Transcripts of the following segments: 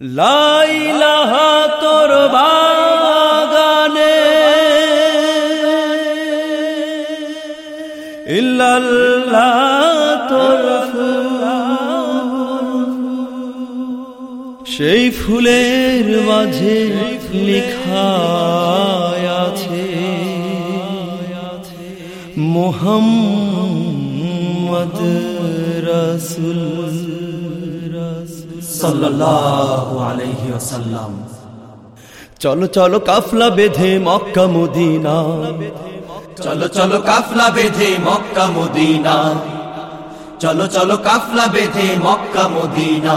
লাইলাহা তোর বাগানে। তোর সেই ফুলের মাঝে লেখা আছে মোহাম্মদ রসুল। চলো চলো কাফলা বেঁধে মক্কা মদিনা। চলো চলো কাফলা বেঁধে মক্কা মদিনা। চলো চলো কাফলা বেঁধে মক্কা মদিনা।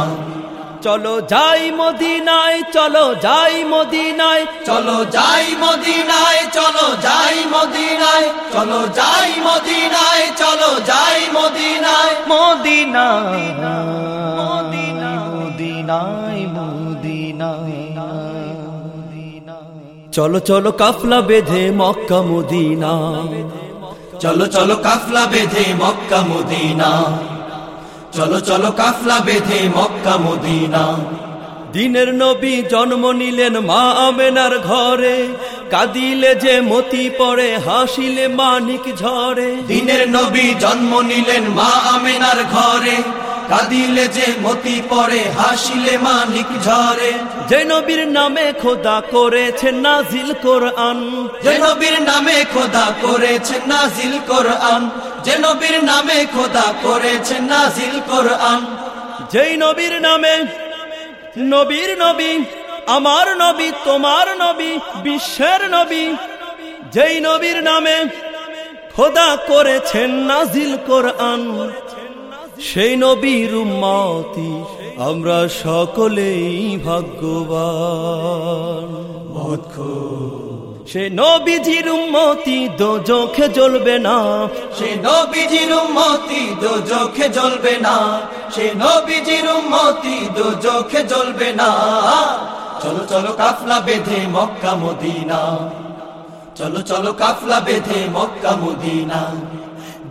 চলো যাই মদিনায় চলো যাই মদিনায়। চলো যাই মদিনায় চলো যাই মদিনায়। চলো যাই মদিনায় চলো যাই মদিনায়। মদিনা। মদিনায় মদিনায়। চলো চলো কাফলা বেঁধে মক্কা, মদিনা। চলো চলো কাফলা বেঁধে মক্কা, মদিনা। চলো চলো কাফলা বেঁধে মক্কা, মদিনা। দিনের নবী জন্ম নিলেন মা আমেনার ঘরে। কাদিলে যে মতি পড়ে, হাসিলে মানিক ঝরে। দিনের নবী জন্ম নিলেন মা আমেনার ঘরে। কাদিলে যে মতি পড়ে হাসিলে মানিক ঝরে। যে নবীর নামে খোদা করেছেন নাজিল কোরআন। যে নবীর নামে খোদা করেছে নাজিল কোরআন। যে নবীর নামে খোদা করেছে নাজিল কোরআন। যেই নবীর নামে নবীর নবী আমার নবী তোমার নবী বিশ্বের নবী। যেই নবীর নামে খোদা করেছেন নাজিল কোরআন। সেই নবীর উম্মতি, আমরা সকলেই ভাগ্যবান। সে নবীজির উম্মতি, দো চোখে জ্বলবে না। সে নবীজির উম্মতি, দো চোখে জ্বলবে না। সে নবীজির উম্মতি, দো চোখে জ্বলবে না। চলো চলো কাফলা বেঁধে মক্কা, মদিনা। চলো চলো কাফলা বেঁধে মক্কা, মদিনা।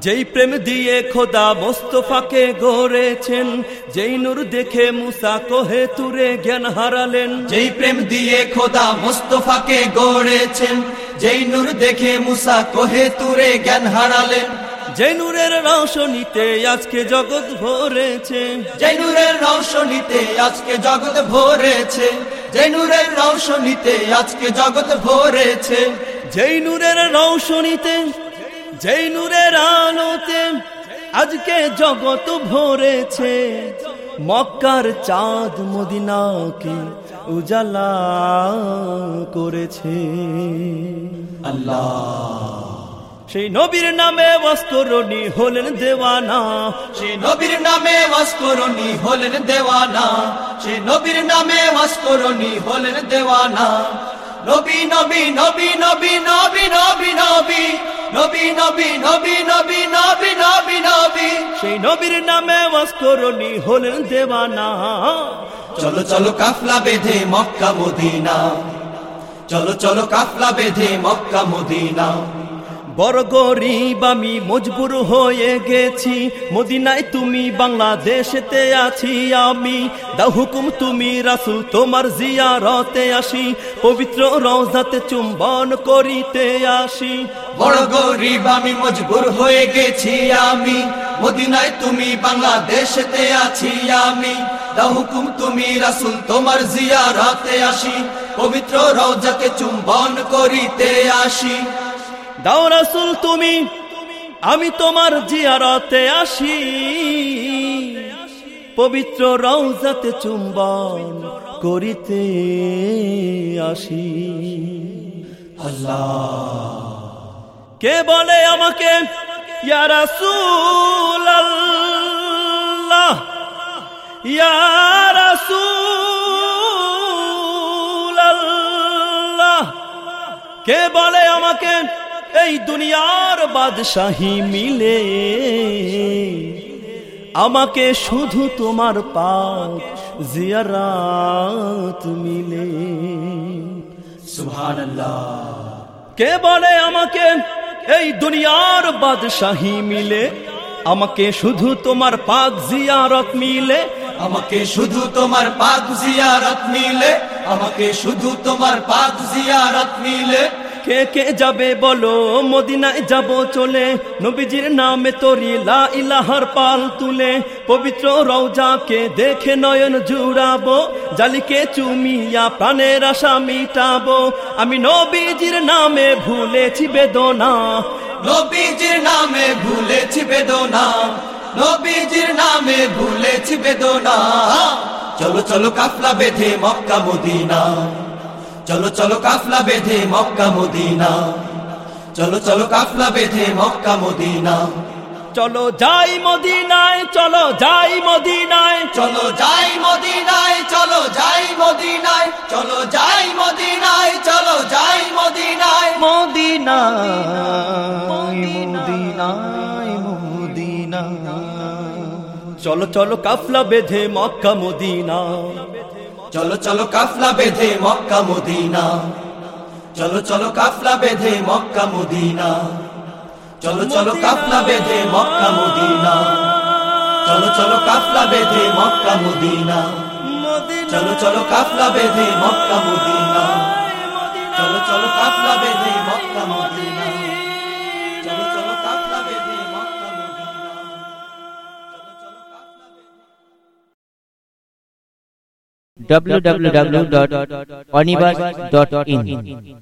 যেই প্রেম দিয়ে খোদা মোস্তফাকে গড়েছেন যেই নূর দেখে মুসা কোহে তুরে জ্ঞান হারালেন। যেই প্রেম দিয়ে খোদা মোস্তফাকে গড়েছেন যেই নূর দেখে মুসা কোহে তুরে জ্ঞান হারালেন। যেই নূরের রৌশনীতে আজকে জগৎ ভরেছে। যেই নূরের রৌশনীতে আজকে জগৎ ভরেছে যেই নূরের রৌশনীতে আজকে জগৎ ভরেছে। যেই নূরের রৌশনীতে যেই নূরের আলোতে আজকে জগৎ ভরেছে। মক্কার চাঁদ মদিনাকে উজালা করেছে। আল্লাহ। সেই নবীর নামে বস্করণী হলেন দেওয়ানা। সে নবীর নামে ওয়াসকরণী হলেন দেওয়ানা। সে নবীর নামে ওয়াসকরণী হলেন দেওয়ানা। নবী নবী নবী নবী নবী নবী নবী নবী নবী নবী নবী নবী নবী নবী। সেই নবীর নামে বস্করণী হলেন দেওয়ানা। চলো চলো কাফলা বেঁধে মক্কা মদিনা। চলো চলো কাফলা বেঁধে মক্কা মদিনা। বড় গরিব, আমি মজবুর হয়ে গেছি। মদিনায় তুমি, বাংলাদেশেতে আছি আমি। দা হুকুম তুমি, রাসুল, তোমার জিয়ারতে আসি। পবিত্র রওজাতে চুম্বন করিতে আসি। বড় গরিব, আমি মজবুর হয়ে গেছি আমি। মদিনায় তুমি, বাংলাদেশেতে আছি আমি। দা হুকুম তুমি, রাসুল, তোমার জিয়ারতে আসি। পবিত্র রওজাকে চুম্বন করিতে আসি। দাও রাসুল তুমি, আমি তোমার জিয়ারতে আসি। পবিত্র রওজাতে চুম্বন করিতে আসি। কে বলে আমাকে, ইয়া রাসূল আল্লাহ, ইয়া আল্লাহ। কে বলে আমাকে এই দুনিয়ার বাদশাহী মিলে। আমাকে শুধু তোমার পাক জিয়ারাত মিলে। কে বলে আমাকে এই দুনিয়ার বাদশাহী মিলে? আমাকে শুধু তোমার পাক জিয়ারত মিলে। আমাকে শুধু তোমার পাক জিয়ারত মিলে। আমাকে শুধু তোমার পাক জিয়ারত মিলে। কে কে যাবে বলো? মদিনায় যাব চলে। নবীজির নামে তরি লা ইলাহার পাল তুলে। পবিত্র রওজাকে দেখে নয়ন জুড়াবো। জালিকে চুমিয়া প্রাণের আশা মিটাবো। আমি নবীজির নামে ভুলেছি বেদনা। নবীজির নামে ভুলেছি বেদনা। নবীজির নামে ভুলেছি বেদনা। চলো চলো কাফলা বেঁধে মক্কা, মদিনা। চলো চলো কাফলা বেঁধে মক্কা মদিনা। চলো চলো কাফলা বেঁধে মক্কা মদিনা। চলো যাই মদিনায় চলো যাই মদিনায়। চলো যাই মদিনায় চলো যাই মদিনায়। চলো যাই মদিনায় চলো যাই মদিনায়। মদিনায় মদিনায় চলো চলো কাফলা বেঁধে মক্কা মদিনা চলো চলো কাফলা বেঁধে মক্কা মদিনা। চলো চলো কাফলা বেঁধে মক্কা মদিনা। চলো চলো কাফলা বেঁধে মক্কা মদিনা। চলো চলো কাফলা বেঁধে মক্কা মদিনা। চলো চলো কাফলা বেঁধে মক্কা মদিনা। চলো চলো কাফলা বেঁধে www.onibus.in